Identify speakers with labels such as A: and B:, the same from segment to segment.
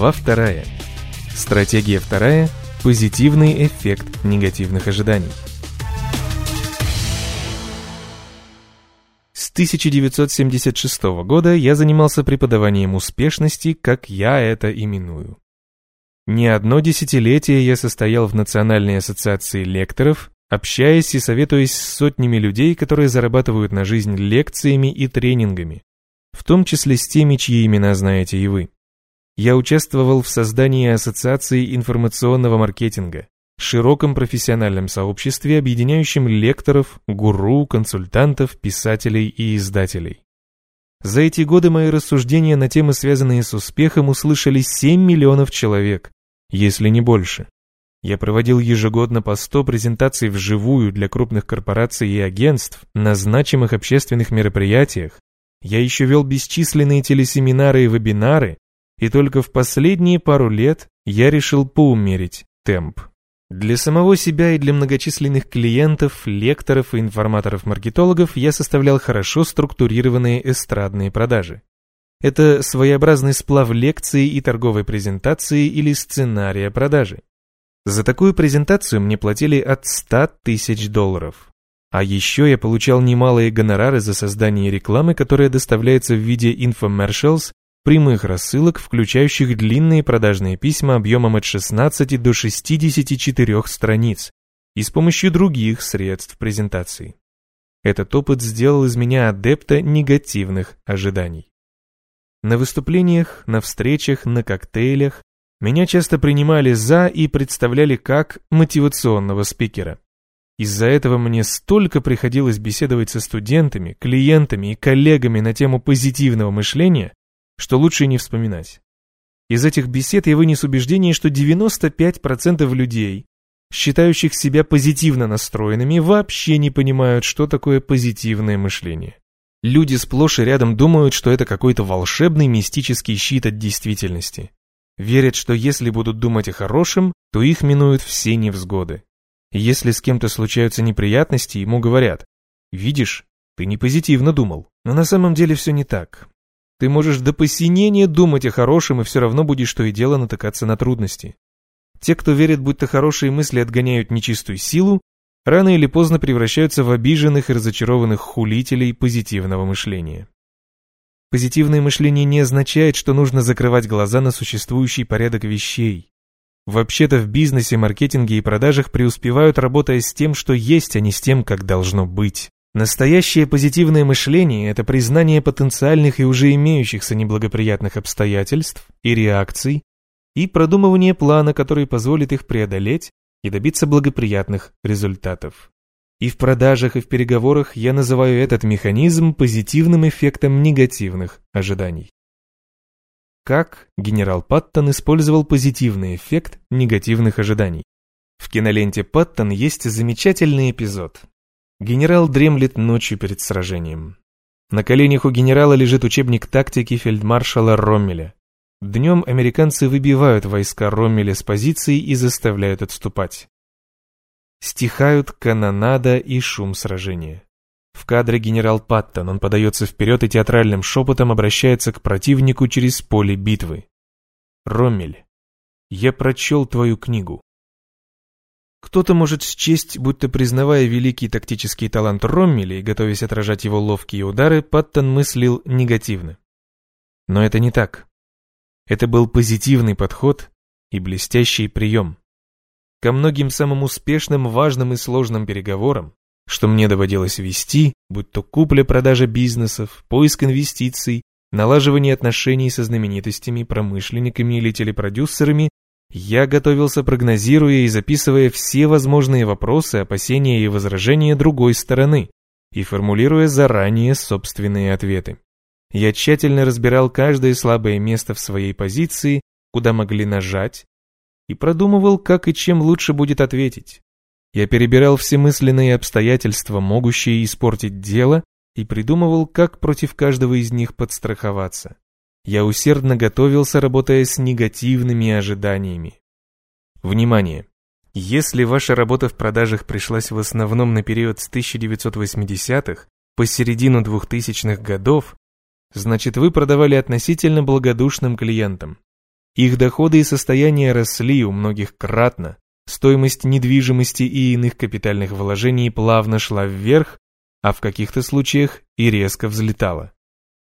A: Глава вторая. Стратегия вторая. Позитивный эффект негативных ожиданий. С 1976 года я занимался преподаванием успешности, как я это именую. Не одно десятилетие я состоял в Национальной ассоциации лекторов, общаясь и советуясь с сотнями людей, которые зарабатывают на жизнь лекциями и тренингами, в том числе с теми, чьи имена знаете и вы. Я участвовал в создании Ассоциации информационного маркетинга, широком профессиональном сообществе, объединяющем лекторов, гуру, консультантов, писателей и издателей. За эти годы мои рассуждения на темы, связанные с успехом, услышали 7 миллионов человек, если не больше. Я проводил ежегодно по 100 презентаций вживую для крупных корпораций и агентств на значимых общественных мероприятиях. Я еще вел бесчисленные телесеминары и вебинары, и только в последние пару лет я решил поумерить темп. Для самого себя и для многочисленных клиентов, лекторов и информаторов-маркетологов я составлял хорошо структурированные эстрадные продажи. Это своеобразный сплав лекции и торговой презентации или сценария продажи. За такую презентацию мне платили от 100 тысяч долларов. А еще я получал немалые гонорары за создание рекламы, которая доставляется в виде infomercials, прямых рассылок, включающих длинные продажные письма объемом от 16 до 64 страниц и с помощью других средств презентации. Этот опыт сделал из меня адепта негативных ожиданий. На выступлениях, на встречах, на коктейлях меня часто принимали за и представляли как мотивационного спикера. Из-за этого мне столько приходилось беседовать со студентами, клиентами и коллегами на тему позитивного мышления, что лучше не вспоминать. Из этих бесед я вынес убеждение, что 95% людей, считающих себя позитивно настроенными, вообще не понимают, что такое позитивное мышление. Люди сплошь и рядом думают, что это какой-то волшебный мистический щит от действительности. Верят, что если будут думать о хорошем, то их минуют все невзгоды. Если с кем-то случаются неприятности, ему говорят, «Видишь, ты не позитивно думал». Но на самом деле все не так. Ты можешь до посинения думать о хорошем и все равно будешь то и дело натыкаться на трудности. Те, кто верит, будто хорошие мысли отгоняют нечистую силу, рано или поздно превращаются в обиженных и разочарованных хулителей позитивного мышления. Позитивное мышление не означает, что нужно закрывать глаза на существующий порядок вещей. Вообще-то в бизнесе, маркетинге и продажах преуспевают, работая с тем, что есть, а не с тем, как должно быть. Настоящее позитивное мышление – это признание потенциальных и уже имеющихся неблагоприятных обстоятельств и реакций и продумывание плана, который позволит их преодолеть и добиться благоприятных результатов. И в продажах, и в переговорах я называю этот механизм позитивным эффектом негативных ожиданий. Как генерал Паттон использовал позитивный эффект негативных ожиданий? В киноленте Паттон есть замечательный эпизод. Генерал дремлет ночью перед сражением. На коленях у генерала лежит учебник тактики фельдмаршала Роммеля. Днем американцы выбивают войска Роммеля с позиций и заставляют отступать. Стихают канонада и шум сражения. В кадре генерал Паттон, он подается вперед и театральным шепотом обращается к противнику через поле битвы. «Роммель, я прочел твою книгу. Кто-то может счесть, будто признавая великий тактический талант Роммеля и готовясь отражать его ловкие удары, Паттон мыслил негативно. Но это не так. Это был позитивный подход и блестящий прием. Ко многим самым успешным, важным и сложным переговорам, что мне доводилось вести, будь то купля-продажа бизнесов, поиск инвестиций, налаживание отношений со знаменитостями, промышленниками или телепродюсерами, я готовился, прогнозируя и записывая все возможные вопросы, опасения и возражения другой стороны и формулируя заранее собственные ответы. Я тщательно разбирал каждое слабое место в своей позиции, куда могли нажать, и продумывал, как и чем лучше будет ответить. Я перебирал все мысленные обстоятельства, могущие испортить дело, и придумывал, как против каждого из них подстраховаться. Я усердно готовился, работая с негативными ожиданиями. Внимание! Если ваша работа в продажах пришлась в основном на период с 1980-х по середину 2000-х годов, Значит, вы продавали относительно благодушным клиентам. Их доходы и состояния росли у многих кратно, стоимость недвижимости и иных капитальных вложений плавно шла вверх, а в каких-то случаях и резко взлетала.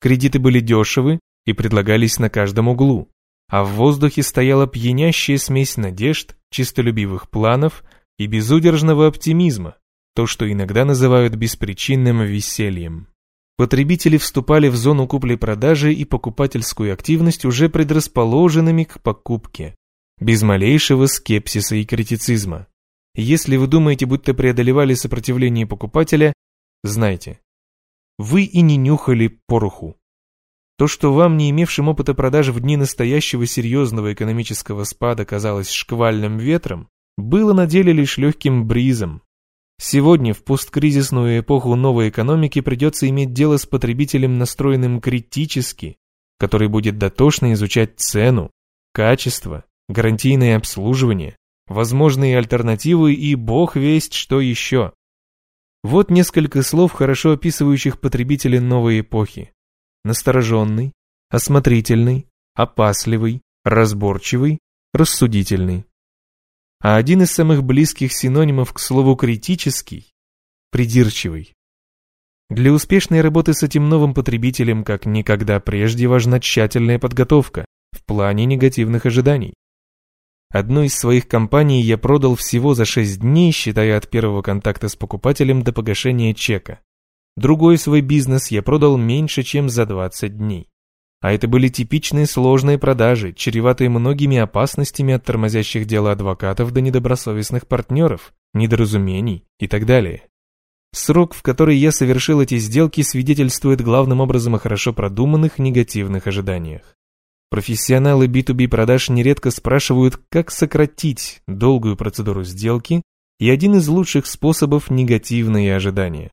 A: Кредиты были дешевы и предлагались на каждом углу, а в воздухе стояла пьянящая смесь надежд, чистолюбивых планов и безудержного оптимизма, то, что иногда называют беспричинным весельем. Потребители вступали в зону купли-продажи и покупательскую активность уже предрасположенными к покупке, без малейшего скепсиса и критицизма. Если вы думаете, будто преодолевали сопротивление покупателя, знайте, вы и не нюхали пороху. То, что вам, не имевшим опыта продаж в дни настоящего серьезного экономического спада, казалось шквальным ветром, было на деле лишь легким бризом. Сегодня, в посткризисную эпоху новой экономики, придется иметь дело с потребителем, настроенным критически, который будет дотошно изучать цену, качество, гарантийное обслуживание, возможные альтернативы и бог весть что еще. Вот несколько слов, хорошо описывающих потребителя новой эпохи настороженный, осмотрительный, опасливый, разборчивый, рассудительный. А один из самых близких синонимов к слову «критический» – придирчивый. Для успешной работы с этим новым потребителем как никогда прежде важна тщательная подготовка в плане негативных ожиданий. Одну из своих компаний я продал всего за 6 дней, считая от первого контакта с покупателем до погашения чека. Другой свой бизнес я продал меньше, чем за 20 дней. А это были типичные сложные продажи, чреватые многими опасностями от тормозящих дело адвокатов до недобросовестных партнеров, недоразумений и так далее. Срок, в который я совершил эти сделки, свидетельствует главным образом о хорошо продуманных негативных ожиданиях. Профессионалы B2B продаж нередко спрашивают, как сократить долгую процедуру сделки, и один из лучших способов – негативные ожидания.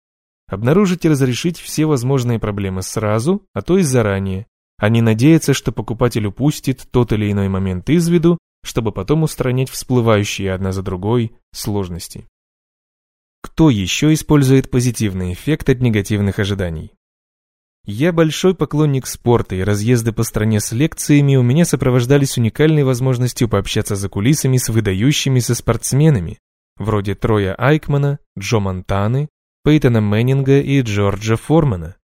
A: Обнаружить и разрешить все возможные проблемы сразу, а то и заранее, а не надеяться, что покупатель упустит тот или иной момент из виду, чтобы потом устранять всплывающие одна за другой сложности. Кто еще использует позитивный эффект от негативных ожиданий? Я большой поклонник спорта, и разъезды по стране с лекциями у меня сопровождались уникальной возможностью пообщаться за кулисами с выдающимися спортсменами, вроде Троя Айкмана, Джо Монтаны, Пейтона Мэннинга и Джорджа Формана.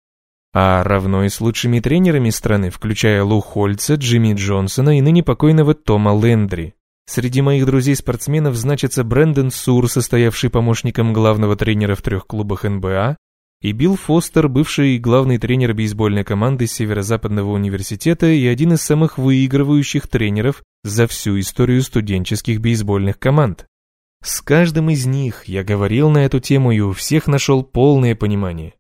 A: А равно и с лучшими тренерами страны, включая Лу Хольца, Джимми Джонсона и ныне покойного Тома Лендри. Среди моих друзей-спортсменов значится Брэндон Сур, состоявший помощником главного тренера в трех клубах НБА, и Билл Фостер, бывший главный тренер бейсбольной команды Северо-Западного университета и один из самых выигрывающих тренеров за всю историю студенческих бейсбольных команд. С каждым из них я говорил на эту тему и у всех нашел полное понимание.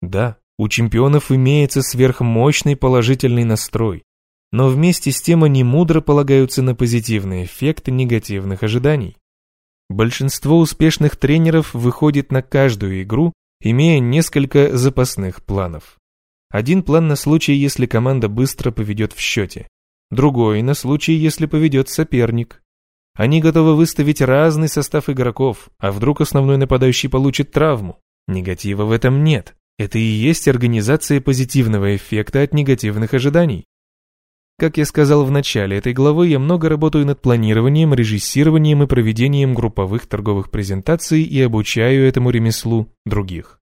A: Да, у чемпионов имеется сверхмощный положительный настрой, но вместе с тем они мудро полагаются на позитивный эффект негативных ожиданий. Большинство успешных тренеров выходит на каждую игру, имея несколько запасных планов. Один план на случай, если команда быстро поведет в счете, другой на случай, если поведет соперник, они готовы выставить разный состав игроков, а вдруг основной нападающий получит травму. Негатива в этом нет. Это и есть организация позитивного эффекта от негативных ожиданий. Как я сказал в начале этой главы, я много работаю над планированием, режиссированием и проведением групповых торговых презентаций и обучаю этому ремеслу других.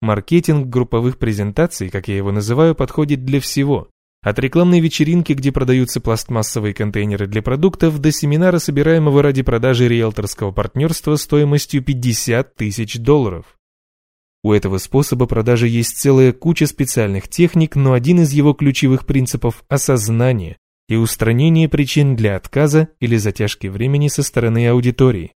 A: Маркетинг групповых презентаций, как я его называю, подходит для всего, от рекламной вечеринки, где продаются пластмассовые контейнеры для продуктов, до семинара, собираемого ради продажи риэлторского партнерства стоимостью 50 тысяч долларов. У этого способа продажи есть целая куча специальных техник, но один из его ключевых принципов – осознание и устранение причин для отказа или затяжки времени со стороны аудитории.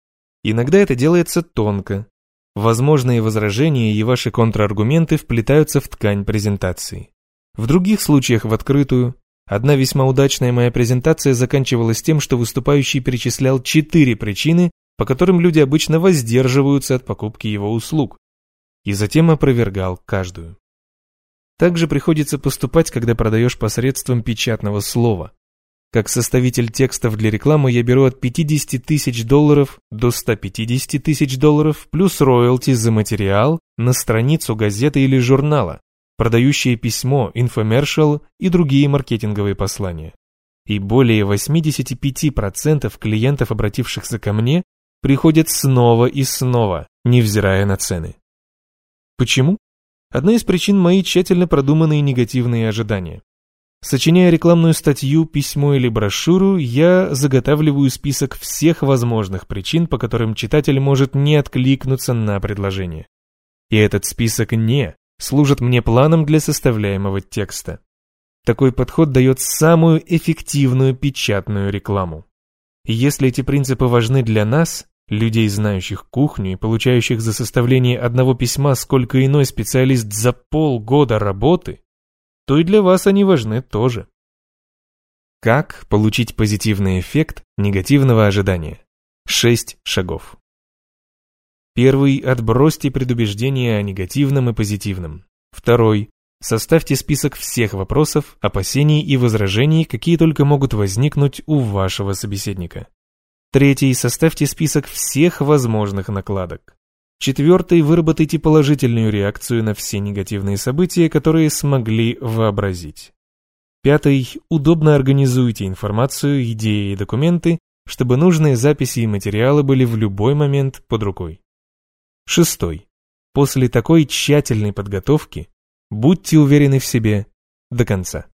A: Иногда это делается тонко. Возможные возражения и ваши контраргументы вплетаются в ткань презентации. В других случаях в открытую. Одна весьма удачная моя презентация заканчивалась тем, что выступающий перечислял четыре причины, по которым люди обычно воздерживаются от покупки его услуг, и затем опровергал каждую. Также приходится поступать, когда продаешь посредством печатного слова. Как составитель текстов для рекламы я беру от 50 тысяч долларов до 150 тысяч долларов плюс роялти за материал на страницу газеты или журнала, продающие письмо, инфомершал и другие маркетинговые послания. и более 85% клиентов, обратившихся ко мне, приходят снова и снова, невзирая на цены. Почему? Одна из причин мои тщательно продуманные негативные ожидания. Сочиняя рекламную статью, письмо или брошюру, я заготавливаю список всех возможных причин, по которым читатель может не откликнуться на предложение. И этот список «не» служит мне планом для составляемого текста. Такой подход дает самую эффективную печатную рекламу. И если эти принципы важны для нас, людей, знающих кухню и получающих за составление одного письма сколько иной специалист за полгода работы, то и для вас они важны тоже. Как получить позитивный эффект негативного ожидания? Шесть шагов. Первый – отбросьте предубеждения о негативном и позитивном. Второй – составьте список всех вопросов, опасений и возражений, какие только могут возникнуть у вашего собеседника. Третий – составьте список всех возможных накладок. Четвертый – выработайте положительную реакцию на все негативные события, которые смогли вообразить. Пятый – удобно организуйте информацию, идеи и документы, чтобы нужные записи и материалы были в любой момент под рукой. Шестой. После такой тщательной подготовки будьте уверены в себе до конца.